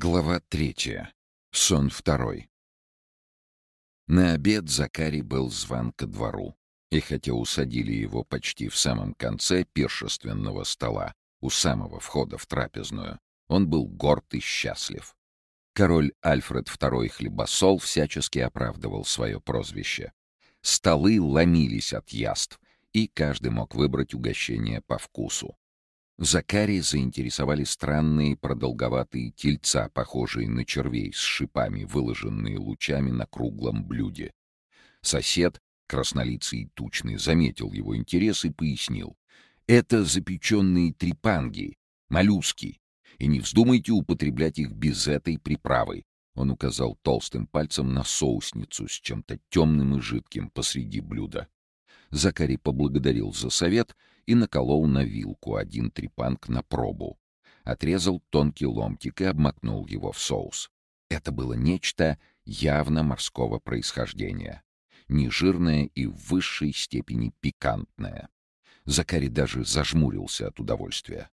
Глава третья. Сон второй. На обед Закарий был зван ко двору, и хотя усадили его почти в самом конце пиршественного стола, у самого входа в трапезную, он был горд и счастлив. Король Альфред II Хлебосол всячески оправдывал свое прозвище. Столы ломились от яств, и каждый мог выбрать угощение по вкусу. Закари заинтересовали странные продолговатые тельца, похожие на червей с шипами, выложенные лучами на круглом блюде. Сосед, краснолицый и тучный, заметил его интерес и пояснил. «Это запеченные трепанги, моллюски, и не вздумайте употреблять их без этой приправы». Он указал толстым пальцем на соусницу с чем-то темным и жидким посреди блюда. Закари поблагодарил за совет и наколол на вилку один трепанг на пробу. Отрезал тонкий ломтик и обмакнул его в соус. Это было нечто явно морского происхождения. Нежирное и в высшей степени пикантное. Закари даже зажмурился от удовольствия.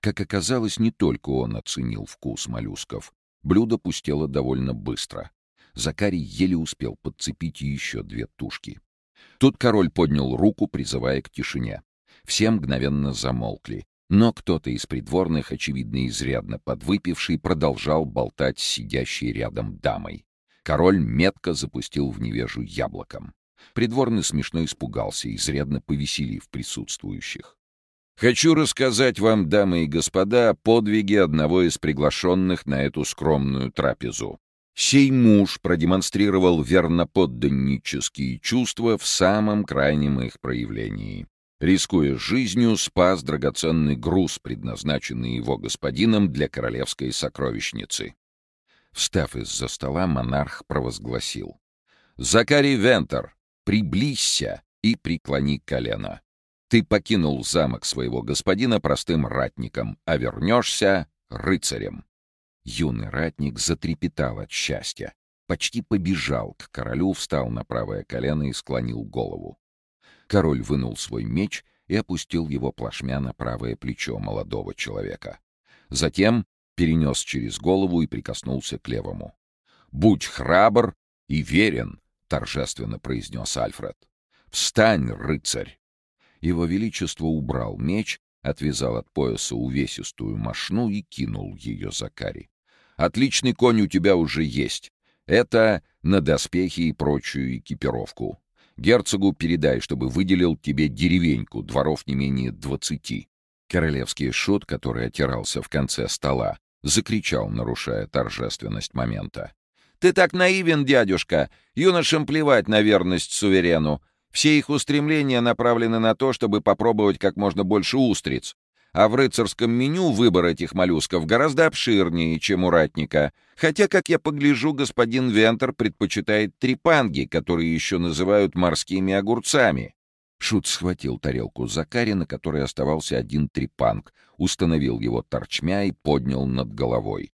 Как оказалось, не только он оценил вкус моллюсков. Блюдо пустело довольно быстро. Закарий еле успел подцепить еще две тушки. Тут король поднял руку, призывая к тишине. Все мгновенно замолкли. Но кто-то из придворных, очевидно изрядно подвыпивший, продолжал болтать с сидящей рядом дамой. Король метко запустил в невежу яблоком. Придворный смешно испугался, изрядно повеселив присутствующих. «Хочу рассказать вам, дамы и господа, о подвиге одного из приглашенных на эту скромную трапезу. Сей муж продемонстрировал верноподданнические чувства в самом крайнем их проявлении. Рискуя жизнью, спас драгоценный груз, предназначенный его господином для королевской сокровищницы. Встав из-за стола, монарх провозгласил. «Закарий Вентер, приблизься и преклони колено. Ты покинул замок своего господина простым ратником, а вернешься рыцарем». Юный ратник затрепетал от счастья. Почти побежал к королю, встал на правое колено и склонил голову. Король вынул свой меч и опустил его плашмя на правое плечо молодого человека. Затем перенес через голову и прикоснулся к левому. «Будь храбр и верен!» — торжественно произнес Альфред. «Встань, рыцарь!» Его Величество убрал меч, отвязал от пояса увесистую мошну и кинул ее Закари. «Отличный конь у тебя уже есть. Это на доспехи и прочую экипировку. Герцогу передай, чтобы выделил тебе деревеньку, дворов не менее двадцати». Королевский шут, который отирался в конце стола, закричал, нарушая торжественность момента. «Ты так наивен, дядюшка! Юношам плевать на верность суверену. Все их устремления направлены на то, чтобы попробовать как можно больше устриц а в рыцарском меню выбор этих моллюсков гораздо обширнее, чем у ратника. Хотя, как я погляжу, господин Вентер предпочитает трепанги, которые еще называют морскими огурцами. Шут схватил тарелку Закари, на которой оставался один трепанг, установил его торчмя и поднял над головой.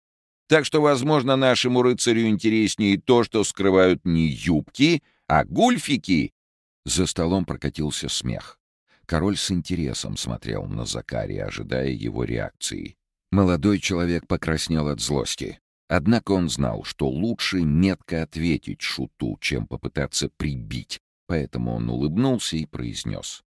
Так что, возможно, нашему рыцарю интереснее то, что скрывают не юбки, а гульфики. За столом прокатился смех. Король с интересом смотрел на Закария, ожидая его реакции. Молодой человек покраснел от злости. Однако он знал, что лучше метко ответить шуту, чем попытаться прибить, поэтому он улыбнулся и произнес.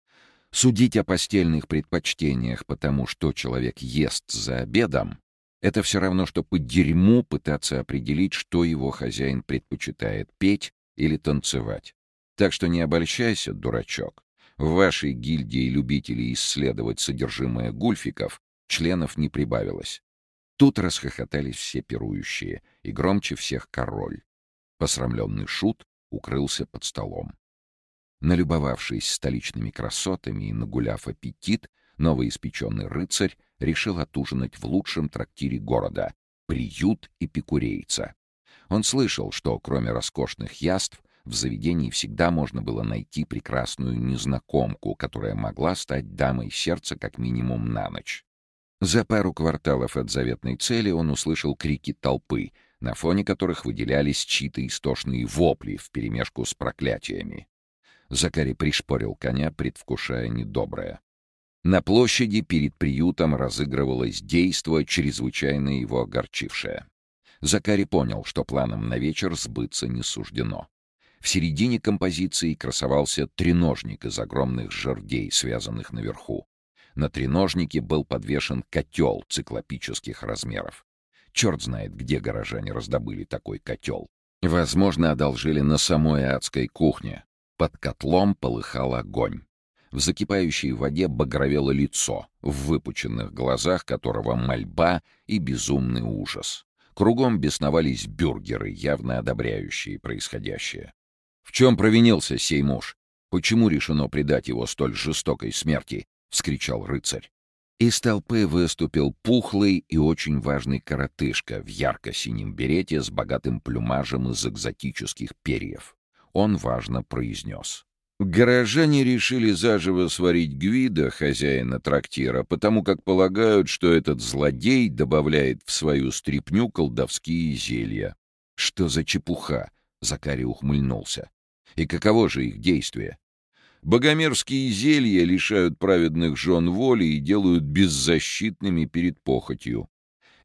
«Судить о постельных предпочтениях потому, что человек ест за обедом, это все равно, что по дерьму пытаться определить, что его хозяин предпочитает — петь или танцевать. Так что не обольщайся, дурачок. В вашей гильдии любителей исследовать содержимое гульфиков членов не прибавилось. Тут расхохотались все пирующие, и громче всех король. Посрамленный шут укрылся под столом. Налюбовавшись столичными красотами и нагуляв аппетит, новоиспеченный рыцарь решил отужинать в лучшем трактире города — приют эпикурейца. Он слышал, что, кроме роскошных яств, в заведении всегда можно было найти прекрасную незнакомку, которая могла стать дамой сердца как минимум на ночь. За пару кварталов от заветной цели он услышал крики толпы, на фоне которых выделялись чьи-то истошные вопли вперемешку с проклятиями. Закари пришпорил коня, предвкушая недоброе. На площади перед приютом разыгрывалось действо, чрезвычайно его огорчившее. Закари понял, что планом на вечер сбыться не суждено. В середине композиции красовался треножник из огромных жердей, связанных наверху. На треножнике был подвешен котел циклопических размеров. Черт знает, где горожане раздобыли такой котел. Возможно, одолжили на самой адской кухне. Под котлом полыхал огонь. В закипающей воде багровело лицо, в выпученных глазах которого мольба и безумный ужас. Кругом бесновались бюргеры, явно одобряющие происходящее. В чем провинился сей муж? Почему решено предать его столь жестокой смерти? — вскричал рыцарь. Из толпы выступил пухлый и очень важный коротышка в ярко-синем берете с богатым плюмажем из экзотических перьев. Он важно произнес. Горожане решили заживо сварить Гвида, хозяина трактира, потому как полагают, что этот злодей добавляет в свою стряпню колдовские зелья. «Что за чепуха?» — Закари ухмыльнулся. «И каково же их действие?» Богомерзкие зелья лишают праведных жен воли и делают беззащитными перед похотью.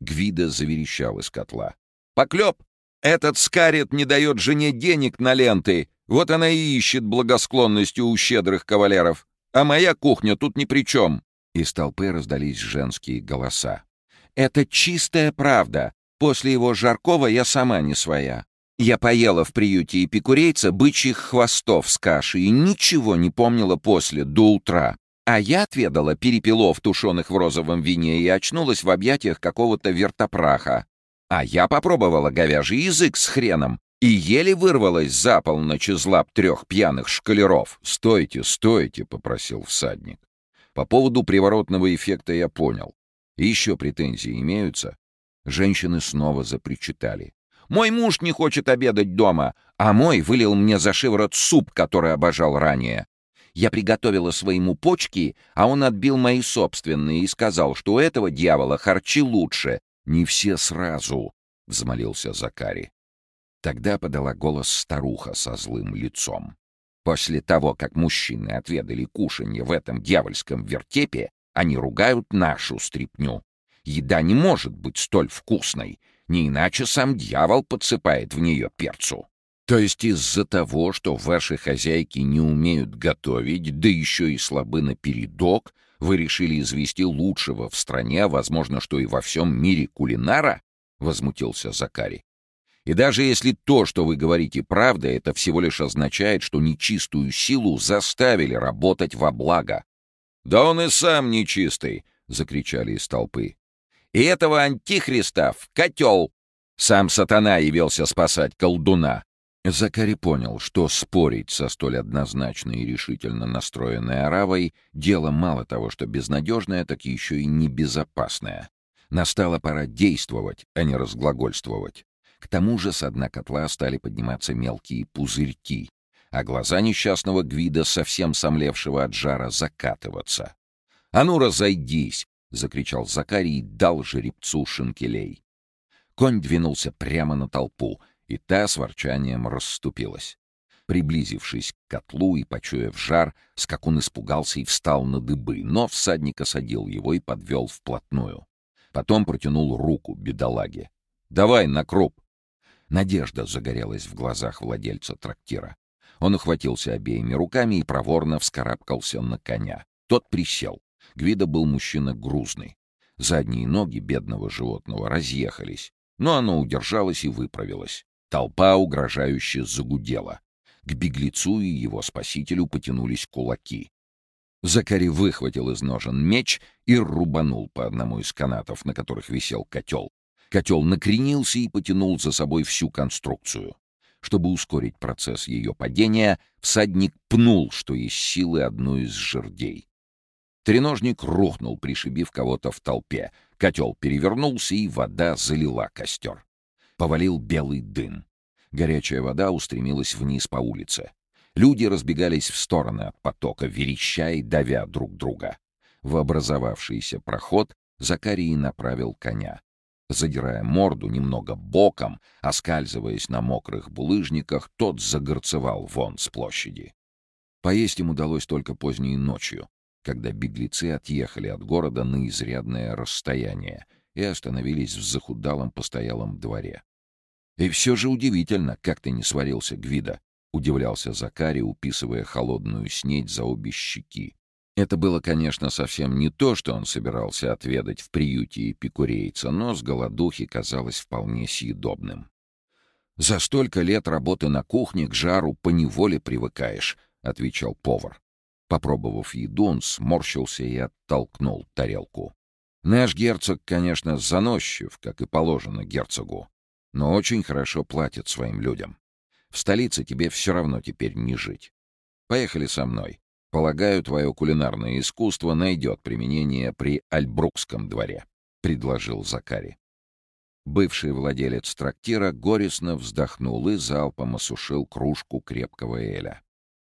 Гвида заверещал из котла. «Поклеп! Этот скарет не дает жене денег на ленты!» Вот она и ищет благосклонностью у щедрых кавалеров. А моя кухня тут ни при чем». Из толпы раздались женские голоса. «Это чистая правда. После его жаркого я сама не своя. Я поела в приюте эпикурейца бычьих хвостов с кашей и ничего не помнила после, до утра. А я отведала перепелов, тушеных в розовом вине, и очнулась в объятиях какого-то вертопраха. А я попробовала говяжий язык с хреном, и еле вырвалась за полночь из лап трех пьяных шкалеров. «Стойте, стойте!» — попросил всадник. «По поводу приворотного эффекта я понял. И еще претензии имеются?» Женщины снова запричитали. «Мой муж не хочет обедать дома, а мой вылил мне за шиворот суп, который обожал ранее. Я приготовила своему почки, а он отбил мои собственные и сказал, что у этого дьявола харчи лучше. Не все сразу», — взмолился Закари. Тогда подала голос старуха со злым лицом. После того, как мужчины отведали кушанье в этом дьявольском вертепе, они ругают нашу стряпню. Еда не может быть столь вкусной, не иначе сам дьявол подсыпает в нее перцу. То есть из-за того, что ваши хозяйки не умеют готовить, да еще и слабы на передок, вы решили извести лучшего в стране, а возможно, что и во всем мире кулинара? — возмутился Закари. И даже если то, что вы говорите, правда, это всего лишь означает, что нечистую силу заставили работать во благо. «Да он и сам нечистый!» — закричали из толпы. «И этого антихриста в котел!» Сам сатана явился спасать колдуна. Закари понял, что спорить со столь однозначно и решительно настроенной аравой дело мало того, что безнадежное, так еще и небезопасное. Настала пора действовать, а не разглагольствовать. К тому же с дна котла стали подниматься мелкие пузырьки, а глаза несчастного Гвида, совсем сомлевшего от жара, закатываться. «А ну, разойдись!» — закричал Закарий и дал жеребцу шинкелей. Конь двинулся прямо на толпу, и та с ворчанием расступилась. Приблизившись к котлу и почуяв жар, скакун испугался и встал на дыбы, но всадник осадил его и подвел вплотную. Потом протянул руку бедолаге. «Давай на круп!» Надежда загорелась в глазах владельца трактира. Он ухватился обеими руками и проворно вскарабкался на коня. Тот присел. Гвида был мужчина грузный. Задние ноги бедного животного разъехались, но оно удержалось и выправилось. Толпа угрожающе загудела. К беглецу и его спасителю потянулись кулаки. Закари выхватил из ножен меч и рубанул по одному из канатов, на которых висел котел. Котел накренился и потянул за собой всю конструкцию. Чтобы ускорить процесс ее падения, всадник пнул, что есть силы, одну из жердей. Треножник рухнул, пришибив кого-то в толпе. Котел перевернулся, и вода залила костер. Повалил белый дым. Горячая вода устремилась вниз по улице. Люди разбегались в стороны от потока, вереща и давя друг друга. В образовавшийся проход Закарий направил коня задирая морду немного боком, оскальзываясь на мокрых булыжниках, тот загорцевал вон с площади. Поесть им удалось только поздней ночью, когда беглецы отъехали от города на изрядное расстояние и остановились в захудалом постоялом дворе. «И все же удивительно, как ты не сварился, Гвида», — удивлялся Закари, уписывая холодную снедь за обе щеки. Это было, конечно, совсем не то, что он собирался отведать в приюте эпикурейца, но с голодухи казалось вполне съедобным. «За столько лет работы на кухне к жару поневоле привыкаешь», — отвечал повар. Попробовав еду, он сморщился и оттолкнул тарелку. «Наш герцог, конечно, заносчив, как и положено герцогу, но очень хорошо платит своим людям. В столице тебе все равно теперь не жить. Поехали со мной. Полагаю, твое кулинарное искусство найдет применение при Альбрукском дворе», — предложил Закари. Бывший владелец трактира горестно вздохнул и залпом осушил кружку крепкого эля.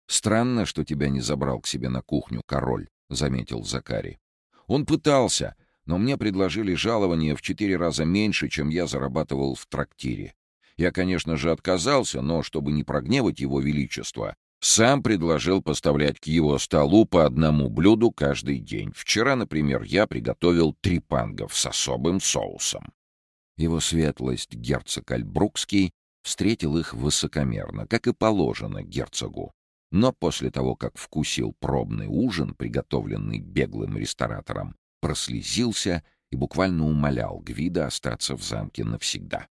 «Странно, что тебя не забрал к себе на кухню король», — заметил Закари. «Он пытался, но мне предложили жалование в четыре раза меньше, чем я зарабатывал в трактире. Я, конечно же, отказался, но, чтобы не прогневать его величество, сам предложил поставлять к его столу по одному блюду каждый день. Вчера, например, я приготовил трипангов с особым соусом. Его светлость, герцог Альбрукский, встретил их высокомерно, как и положено герцогу. Но после того, как вкусил пробный ужин, приготовленный беглым ресторатором, прослезился и буквально умолял Гвида остаться в замке навсегда.